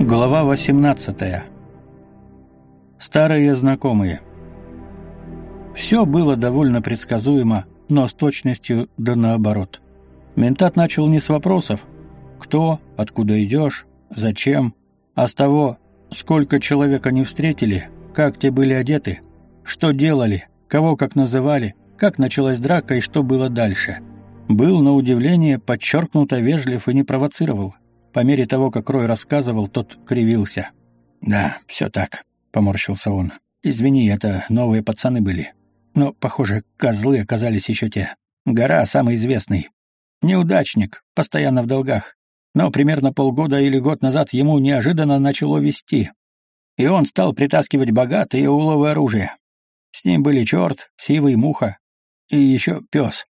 Глава 18. Старые знакомые. Все было довольно предсказуемо, но с точностью да наоборот. Ментат начал не с вопросов «кто?», «откуда идешь?», «зачем?», а с того «сколько человек они встретили?», «как те были одеты?», «что делали?», «кого как называли?», «как началась драка и что было дальше?». Был, на удивление, подчеркнуто вежлив и не провоцировал. По мере того, как Рой рассказывал, тот кривился. «Да, все так», — поморщился он. «Извини, это новые пацаны были. Но, похоже, козлы оказались еще те. Гора самый известный. Неудачник, постоянно в долгах. Но примерно полгода или год назад ему неожиданно начало вести. И он стал притаскивать богатые уловы оружия. С ним были черт, сивый, муха и еще пес.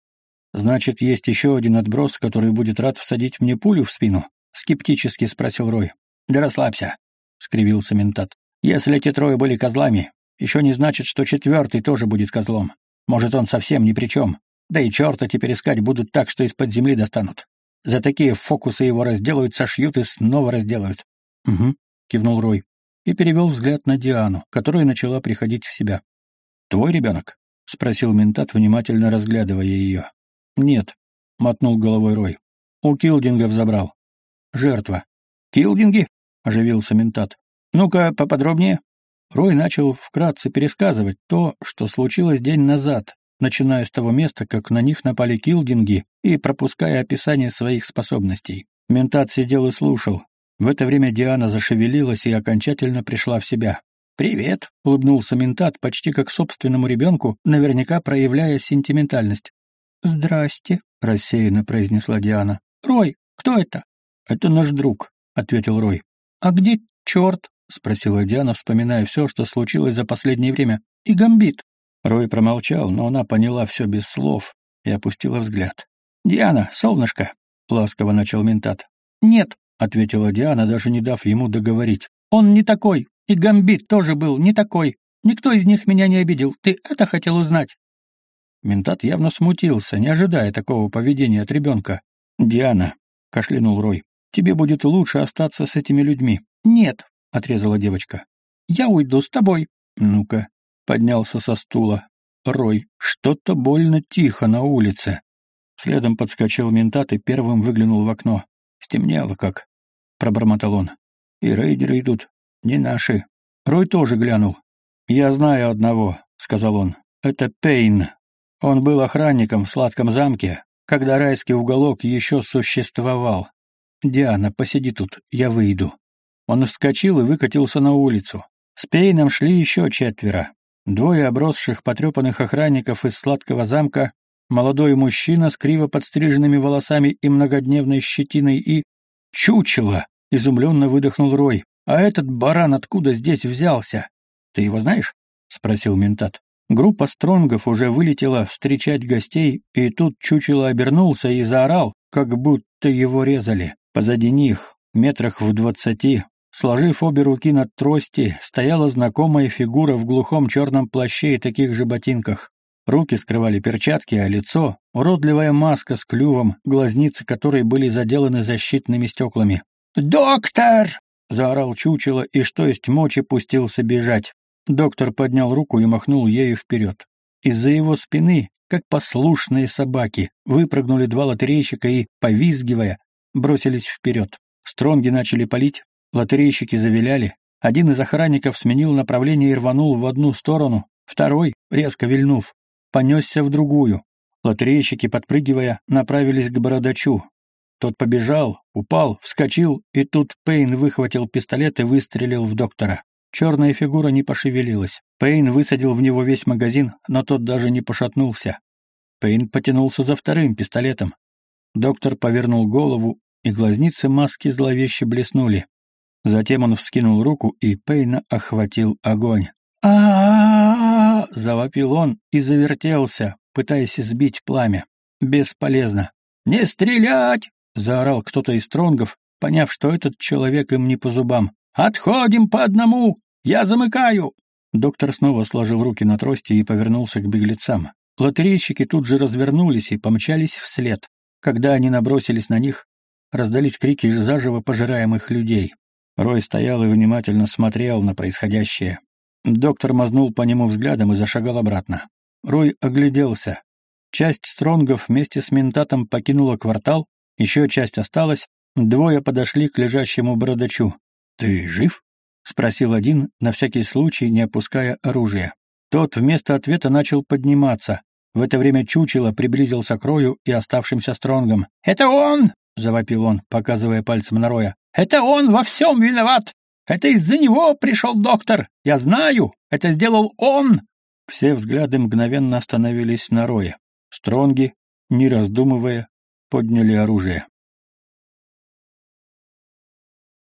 Значит, есть еще один отброс, который будет рад всадить мне пулю в спину? Скептически спросил Рой. Да расслабься, скривился ментат. Если эти трое были козлами, еще не значит, что четвертый тоже будет козлом. Может, он совсем ни при чем. Да и черта теперь искать будут так, что из-под земли достанут. За такие фокусы его разделают, сошьют и снова разделают. Угу, кивнул Рой и перевел взгляд на Диану, которая начала приходить в себя. Твой ребенок? спросил ментат, внимательно разглядывая ее. Нет, мотнул головой Рой. У Килдингов забрал. Жертва. «Килдинги?» — оживился ментат. «Ну-ка, поподробнее». Рой начал вкратце пересказывать то, что случилось день назад, начиная с того места, как на них напали килдинги и пропуская описание своих способностей. Ментат сидел и слушал. В это время Диана зашевелилась и окончательно пришла в себя. «Привет», — улыбнулся ментат, почти как собственному ребенку, наверняка проявляя сентиментальность. «Здрасте», — рассеянно произнесла Диана. «Рой, кто это?» «Это наш друг», — ответил Рой. «А где черт?» — спросила Диана, вспоминая все, что случилось за последнее время. «И гамбит». Рой промолчал, но она поняла все без слов и опустила взгляд. «Диана, солнышко!» — ласково начал ментат. «Нет», — ответила Диана, даже не дав ему договорить. «Он не такой. И гамбит тоже был не такой. Никто из них меня не обидел. Ты это хотел узнать?» Ментат явно смутился, не ожидая такого поведения от ребенка. «Диана», — кашлянул Рой, Тебе будет лучше остаться с этими людьми. Нет, отрезала девочка. Я уйду с тобой. Ну-ка, поднялся со стула. Рой, что-то больно тихо на улице. Следом подскочил ментат и первым выглянул в окно. Стемнело как, пробормотал он. И рейдеры идут, не наши. Рой тоже глянул. Я знаю одного, сказал он. Это Пейн. Он был охранником в сладком замке, когда райский уголок еще существовал. «Диана, посиди тут, я выйду». Он вскочил и выкатился на улицу. С Пейном шли еще четверо. Двое обросших потрепанных охранников из сладкого замка, молодой мужчина с криво подстриженными волосами и многодневной щетиной и... «Чучело!» — изумленно выдохнул Рой. «А этот баран откуда здесь взялся? Ты его знаешь?» — спросил ментат. Группа стронгов уже вылетела встречать гостей, и тут чучело обернулся и заорал, как будто его резали. Позади них, метрах в двадцати, сложив обе руки над трости, стояла знакомая фигура в глухом черном плаще и таких же ботинках. Руки скрывали перчатки, а лицо — уродливая маска с клювом, глазницы которой были заделаны защитными стеклами. «Доктор!» — заорал чучело и, что есть мочи, пустился бежать. Доктор поднял руку и махнул ею вперед. Из-за его спины, как послушные собаки, выпрыгнули два лотерейщика и, повизгивая, бросились вперед. Стронги начали палить, лотерейщики завиляли. Один из охранников сменил направление и рванул в одну сторону, второй, резко вильнув, понесся в другую. Лотерейщики, подпрыгивая, направились к бородачу. Тот побежал, упал, вскочил, и тут Пейн выхватил пистолет и выстрелил в доктора. Черная фигура не пошевелилась. Пейн высадил в него весь магазин, но тот даже не пошатнулся. Пейн потянулся за вторым пистолетом. Доктор повернул голову и глазницы маски зловеще блеснули. Затем он вскинул руку, и Пейна охватил огонь. а завопил он и завертелся, пытаясь сбить пламя. Бесполезно. «Не стрелять!» — заорал кто-то из стронгов, поняв, что этот человек им не по зубам. «Отходим по одному! Я замыкаю!» Доктор снова сложил руки на трости и повернулся к беглецам. Лотерейщики тут же развернулись и помчались вслед. Когда они набросились на них, раздались крики заживо пожираемых людей. Рой стоял и внимательно смотрел на происходящее. Доктор мазнул по нему взглядом и зашагал обратно. Рой огляделся. Часть стронгов вместе с ментатом покинула квартал, еще часть осталась, двое подошли к лежащему бородачу. «Ты жив?» — спросил один, на всякий случай не опуская оружие. Тот вместо ответа начал подниматься. В это время чучело приблизился к Рою и оставшимся стронгам. «Это он!» — завопил он, показывая пальцем на Роя. «Это он во всем виноват! Это из-за него пришел доктор! Я знаю! Это сделал он!» Все взгляды мгновенно остановились на Рое. Стронги, не раздумывая, подняли оружие.